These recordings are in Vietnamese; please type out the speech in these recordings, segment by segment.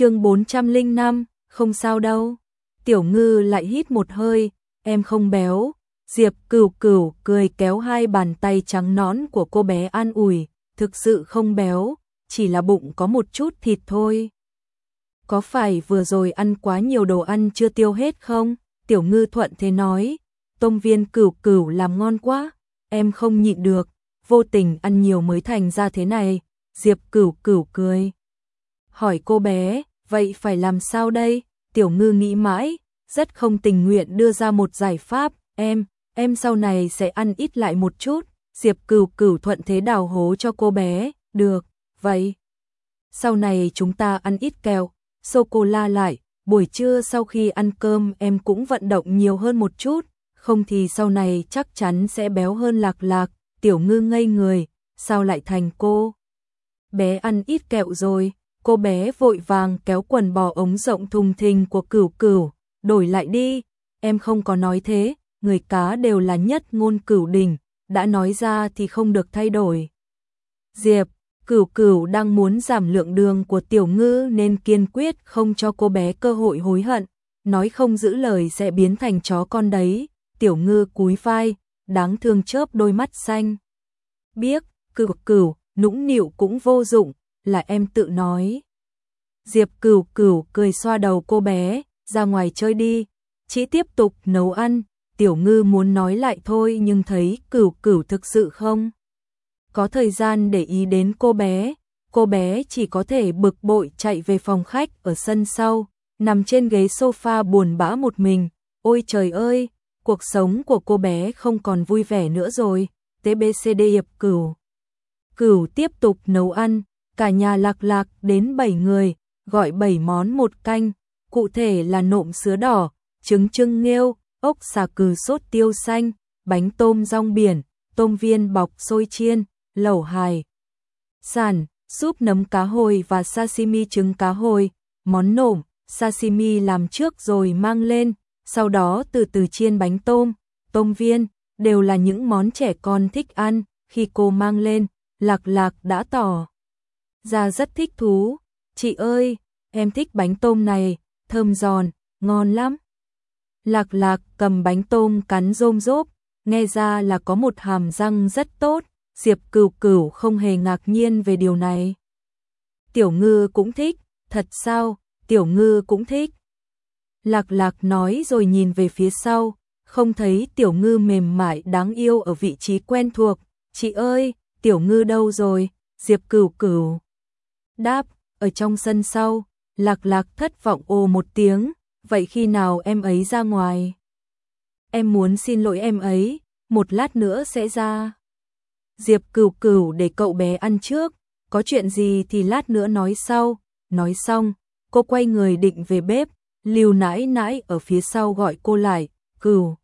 chương 405, không sao đâu. Tiểu ngư lại hít một hơi, em không béo. Diệp cửu cửu cười kéo hai bàn tay trắng nón của cô bé an ủi, thực sự không béo, chỉ là bụng có một chút thịt thôi. Có phải vừa rồi ăn quá nhiều đồ ăn chưa tiêu hết không? Tiểu ngư thuận thế nói, tôm viên cửu cửu làm ngon quá, em không nhịn được, vô tình ăn nhiều mới thành ra thế này. Diệp cửu cửu cười. Hỏi cô bé, vậy phải làm sao đây? Tiểu ngư nghĩ mãi, rất không tình nguyện đưa ra một giải pháp, em, em sau này sẽ ăn ít lại một chút. Diệp cửu cửu thuận thế đào hố cho cô bé, được, vậy. Sau này chúng ta ăn ít kẹo, sô-cô-la lại, buổi trưa sau khi ăn cơm em cũng vận động nhiều hơn một chút, không thì sau này chắc chắn sẽ béo hơn lạc lạc, tiểu ngư ngây người, sao lại thành cô? Bé ăn ít kẹo rồi, cô bé vội vàng kéo quần bò ống rộng thùng thình của cửu cửu, đổi lại đi, em không có nói thế, người cá đều là nhất ngôn cửu đỉnh, đã nói ra thì không được thay đổi. Diệp, cửu cửu đang muốn giảm lượng đường của tiểu ngư nên kiên quyết không cho cô bé cơ hội hối hận, nói không giữ lời sẽ biến thành chó con đấy, tiểu ngư cúi vai, đáng thương chớp đôi mắt xanh. Biếc, cửu cửu, nũng nịu cũng vô dụng, là em tự nói. Diệp cửu cửu cười xoa đầu cô bé, ra ngoài chơi đi, chỉ tiếp tục nấu ăn, tiểu ngư muốn nói lại thôi nhưng thấy cửu cửu thực sự không. Có thời gian để ý đến cô bé, cô bé chỉ có thể bực bội chạy về phòng khách ở sân sau, nằm trên ghế sofa buồn bã một mình, ôi trời ơi, cuộc sống của cô bé không còn vui vẻ nữa rồi, TBCD hiệp cửu. Cửu tiếp tục nấu ăn, cả nhà lạc lạc đến 7 người, gọi 7 món một canh, cụ thể là nộm sứa đỏ, trứng trưng nghêu, ốc xà cừ sốt tiêu xanh, bánh tôm rong biển, tôm viên bọc xôi chiên, lẩu hài. Sản, súp nấm cá hồi và sashimi trứng cá hồi, món nộm, sashimi làm trước rồi mang lên, sau đó từ từ chiên bánh tôm, tôm viên, đều là những món trẻ con thích ăn, khi cô mang lên, lạc lạc đã tỏ. Ra rất thích thú, chị ơi, em thích bánh tôm này, thơm giòn, ngon lắm. Lạc lạc cầm bánh tôm cắn rôm rốp, nghe ra là có một hàm răng rất tốt, Diệp cửu cửu không hề ngạc nhiên về điều này. Tiểu ngư cũng thích, thật sao, tiểu ngư cũng thích. Lạc lạc nói rồi nhìn về phía sau, không thấy tiểu ngư mềm mại đáng yêu ở vị trí quen thuộc. Chị ơi, tiểu ngư đâu rồi? Diệp cửu cửu. Đáp, ở trong sân sau, lạc lạc thất vọng ồ một tiếng, vậy khi nào em ấy ra ngoài? Em muốn xin lỗi em ấy, một lát nữa sẽ ra. Diệp cửu cửu để cậu bé ăn trước, có chuyện gì thì lát nữa nói sau. Nói xong, cô quay người định về bếp, lưu nãi nãi ở phía sau gọi cô lại, cửu.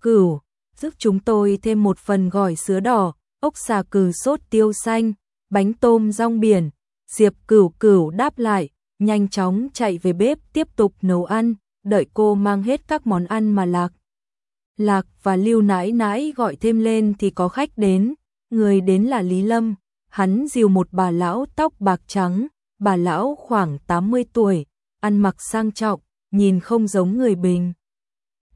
Cửu, giúp chúng tôi thêm một phần gỏi sứa đỏ, ốc xà cừ sốt tiêu xanh, bánh tôm rong biển. Diệp cửu cửu đáp lại, nhanh chóng chạy về bếp tiếp tục nấu ăn, đợi cô mang hết các món ăn mà Lạc. Lạc và Lưu nãi nãi gọi thêm lên thì có khách đến, người đến là Lý Lâm, hắn dìu một bà lão tóc bạc trắng, bà lão khoảng 80 tuổi, ăn mặc sang trọng, nhìn không giống người bình.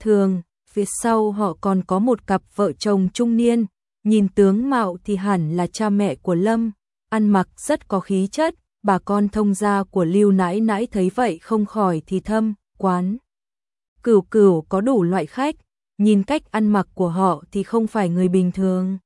Thường, phía sau họ còn có một cặp vợ chồng trung niên, nhìn tướng mạo thì hẳn là cha mẹ của Lâm, ăn mặc rất có khí chất, bà con thông gia của Lưu Nãi Nãi thấy vậy không khỏi thì thâm, quán. Cửu cửu có đủ loại khách, nhìn cách ăn mặc của họ thì không phải người bình thường.